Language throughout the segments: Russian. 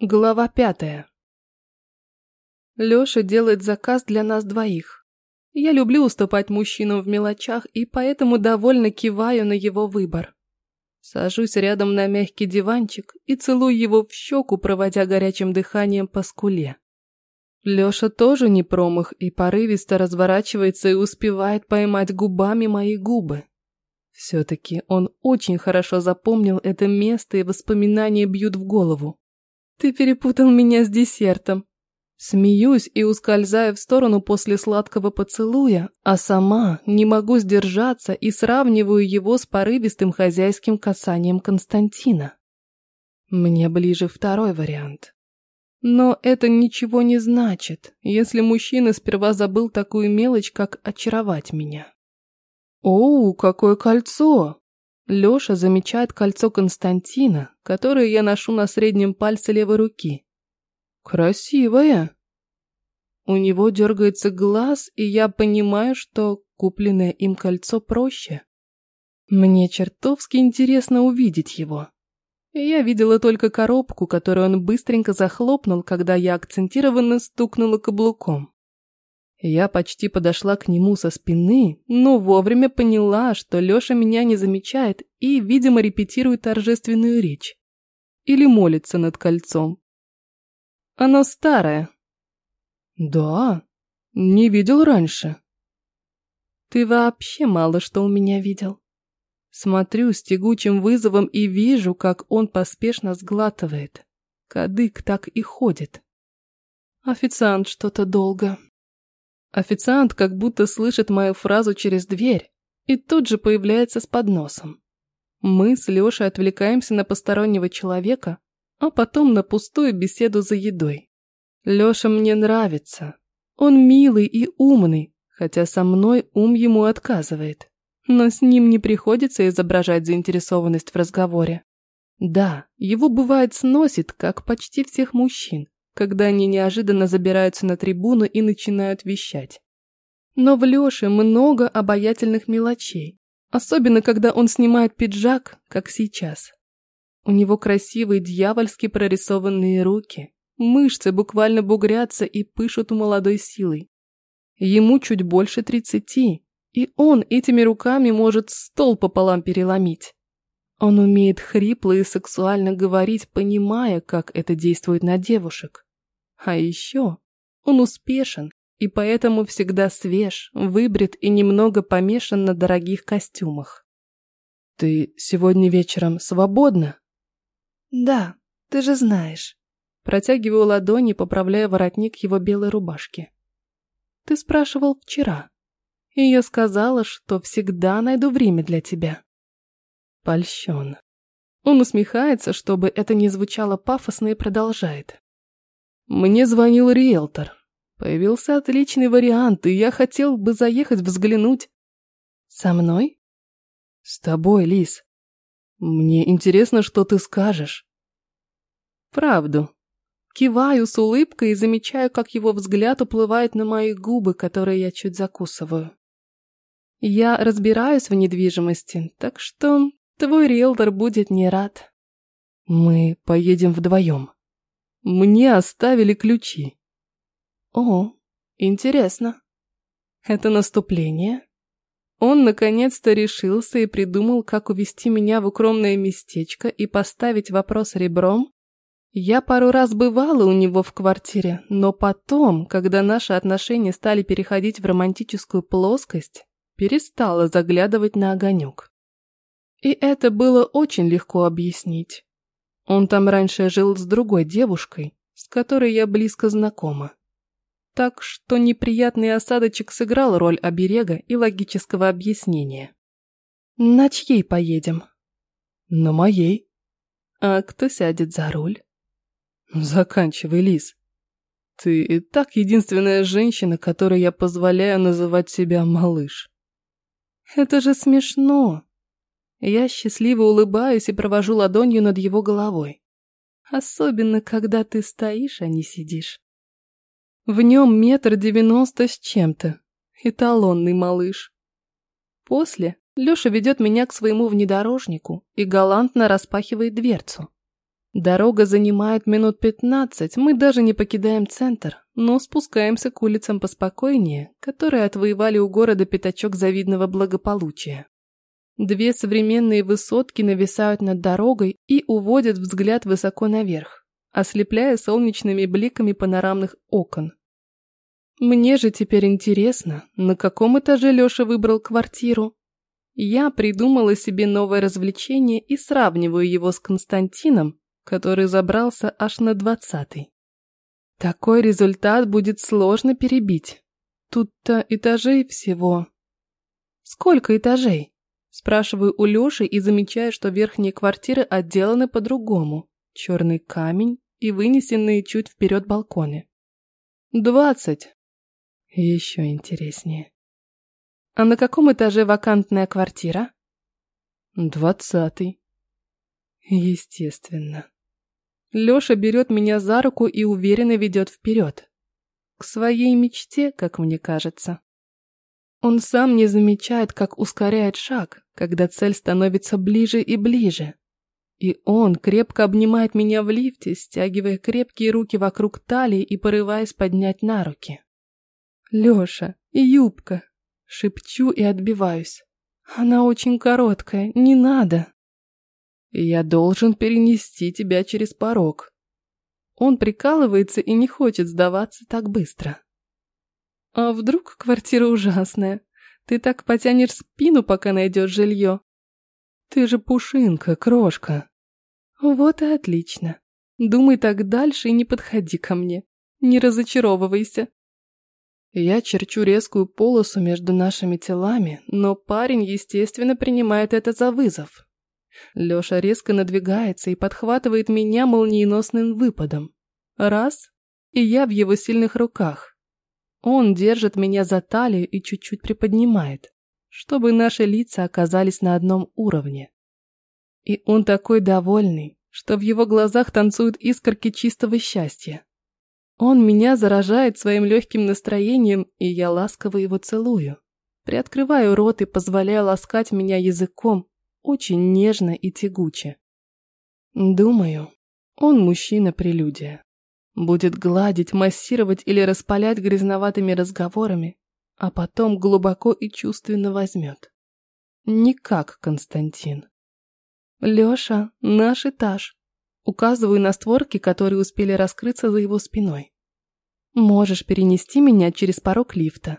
Глава пятая. Лёша делает заказ для нас двоих. Я люблю уступать мужчинам в мелочах и поэтому довольно киваю на его выбор. Сажусь рядом на мягкий диванчик и целую его в щеку, проводя горячим дыханием по скуле. Лёша тоже не промах и порывисто разворачивается и успевает поймать губами мои губы. Все-таки он очень хорошо запомнил это место, и воспоминания бьют в голову. Ты перепутал меня с десертом. Смеюсь и ускользаю в сторону после сладкого поцелуя, а сама не могу сдержаться и сравниваю его с порывистым хозяйским касанием Константина. Мне ближе второй вариант. Но это ничего не значит, если мужчина сперва забыл такую мелочь, как очаровать меня. «Оу, какое кольцо!» Лёша замечает кольцо Константина, которое я ношу на среднем пальце левой руки. «Красивое!» У него дергается глаз, и я понимаю, что купленное им кольцо проще. Мне чертовски интересно увидеть его. Я видела только коробку, которую он быстренько захлопнул, когда я акцентированно стукнула каблуком. Я почти подошла к нему со спины, но вовремя поняла, что Лёша меня не замечает и, видимо, репетирует торжественную речь. Или молится над кольцом. Оно старое. Да, не видел раньше. Ты вообще мало что у меня видел. Смотрю с тягучим вызовом и вижу, как он поспешно сглатывает. Кадык так и ходит. Официант что-то долго. Официант как будто слышит мою фразу через дверь и тут же появляется с подносом. Мы с Лешей отвлекаемся на постороннего человека, а потом на пустую беседу за едой. Леша мне нравится. Он милый и умный, хотя со мной ум ему отказывает. Но с ним не приходится изображать заинтересованность в разговоре. Да, его бывает сносит, как почти всех мужчин, когда они неожиданно забираются на трибуну и начинают вещать. Но в Лёше много обаятельных мелочей, особенно когда он снимает пиджак, как сейчас. У него красивые дьявольски прорисованные руки, мышцы буквально бугрятся и пышут молодой силой. Ему чуть больше тридцати, и он этими руками может стол пополам переломить. Он умеет хрипло и сексуально говорить, понимая, как это действует на девушек. А еще он успешен и поэтому всегда свеж, выбрит и немного помешан на дорогих костюмах. «Ты сегодня вечером свободна?» «Да, ты же знаешь». Протягиваю ладони, поправляя воротник его белой рубашки. «Ты спрашивал вчера, и я сказала, что всегда найду время для тебя». Польщен. Он усмехается, чтобы это не звучало пафосно и продолжает. Мне звонил риэлтор. Появился отличный вариант, и я хотел бы заехать взглянуть. Со мной? С тобой, Лис. Мне интересно, что ты скажешь. Правду. Киваю с улыбкой и замечаю, как его взгляд уплывает на мои губы, которые я чуть закусываю. Я разбираюсь в недвижимости, так что твой риэлтор будет не рад. Мы поедем вдвоем. Мне оставили ключи. О, интересно. Это наступление? Он наконец-то решился и придумал, как увести меня в укромное местечко и поставить вопрос ребром. Я пару раз бывала у него в квартире, но потом, когда наши отношения стали переходить в романтическую плоскость, перестала заглядывать на огонек. И это было очень легко объяснить. Он там раньше жил с другой девушкой, с которой я близко знакома. Так что неприятный осадочек сыграл роль оберега и логического объяснения. На чьей поедем? На моей. А кто сядет за руль? Заканчивай, Лис. Ты и так единственная женщина, которой я позволяю называть себя малыш. Это же смешно. Я счастливо улыбаюсь и провожу ладонью над его головой. Особенно, когда ты стоишь, а не сидишь. В нем метр девяносто с чем-то. Эталонный малыш. После Леша ведет меня к своему внедорожнику и галантно распахивает дверцу. Дорога занимает минут пятнадцать, мы даже не покидаем центр, но спускаемся к улицам поспокойнее, которые отвоевали у города пятачок завидного благополучия. Две современные высотки нависают над дорогой и уводят взгляд высоко наверх, ослепляя солнечными бликами панорамных окон. Мне же теперь интересно, на каком этаже Лёша выбрал квартиру. Я придумала себе новое развлечение и сравниваю его с Константином, который забрался аж на двадцатый. Такой результат будет сложно перебить. Тут-то этажей всего. Сколько этажей? Спрашиваю у Лёши и замечаю, что верхние квартиры отделаны по-другому. Черный камень и вынесенные чуть вперед балконы. Двадцать. Еще интереснее. А на каком этаже вакантная квартира? Двадцатый. Естественно. Лёша берет меня за руку и уверенно ведет вперед. К своей мечте, как мне кажется. Он сам не замечает, как ускоряет шаг, когда цель становится ближе и ближе. И он крепко обнимает меня в лифте, стягивая крепкие руки вокруг талии и порываясь поднять на руки. «Лёша, юбка!» Шепчу и отбиваюсь. «Она очень короткая, не надо!» «Я должен перенести тебя через порог». Он прикалывается и не хочет сдаваться так быстро. А вдруг квартира ужасная? Ты так потянешь спину, пока найдешь жилье. Ты же пушинка, крошка. Вот и отлично. Думай так дальше и не подходи ко мне. Не разочаровывайся. Я черчу резкую полосу между нашими телами, но парень, естественно, принимает это за вызов. Лёша резко надвигается и подхватывает меня молниеносным выпадом. Раз, и я в его сильных руках. Он держит меня за талию и чуть-чуть приподнимает, чтобы наши лица оказались на одном уровне. И он такой довольный, что в его глазах танцуют искорки чистого счастья. Он меня заражает своим легким настроением, и я ласково его целую. Приоткрываю рот и позволяю ласкать меня языком, очень нежно и тягуче. Думаю, он мужчина-прелюдия. Будет гладить, массировать или распалять грязноватыми разговорами, а потом глубоко и чувственно возьмет. Не как Константин. Лёша, наш этаж. Указываю на створки, которые успели раскрыться за его спиной. Можешь перенести меня через порог лифта,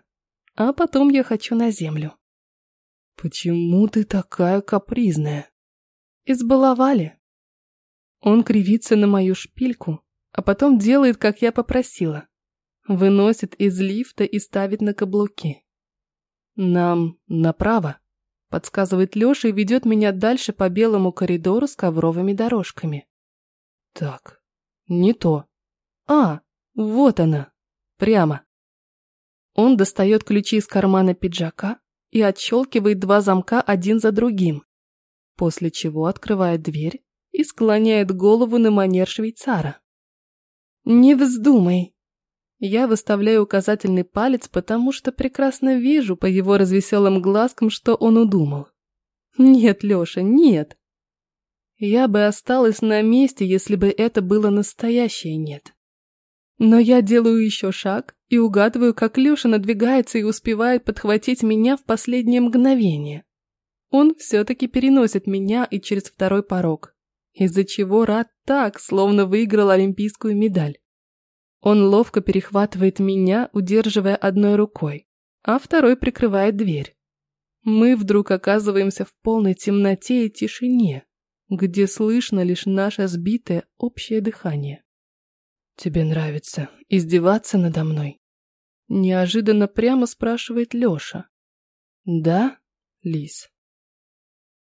а потом я хочу на землю. Почему ты такая капризная? Избаловали. Он кривится на мою шпильку, а потом делает, как я попросила. Выносит из лифта и ставит на каблуки. «Нам направо», — подсказывает Лёша и ведет меня дальше по белому коридору с ковровыми дорожками. Так, не то. А, вот она, прямо. Он достает ключи из кармана пиджака и отщелкивает два замка один за другим, после чего открывает дверь и склоняет голову на манер швейцара. «Не вздумай!» Я выставляю указательный палец, потому что прекрасно вижу по его развеселым глазкам, что он удумал. «Нет, Лёша, нет!» Я бы осталась на месте, если бы это было настоящее «нет». Но я делаю еще шаг и угадываю, как Лёша надвигается и успевает подхватить меня в последнее мгновение. Он все-таки переносит меня и через второй порог из-за чего рад так, словно выиграл олимпийскую медаль. Он ловко перехватывает меня, удерживая одной рукой, а второй прикрывает дверь. Мы вдруг оказываемся в полной темноте и тишине, где слышно лишь наше сбитое общее дыхание. «Тебе нравится издеваться надо мной?» Неожиданно прямо спрашивает Лёша. «Да, Лис?»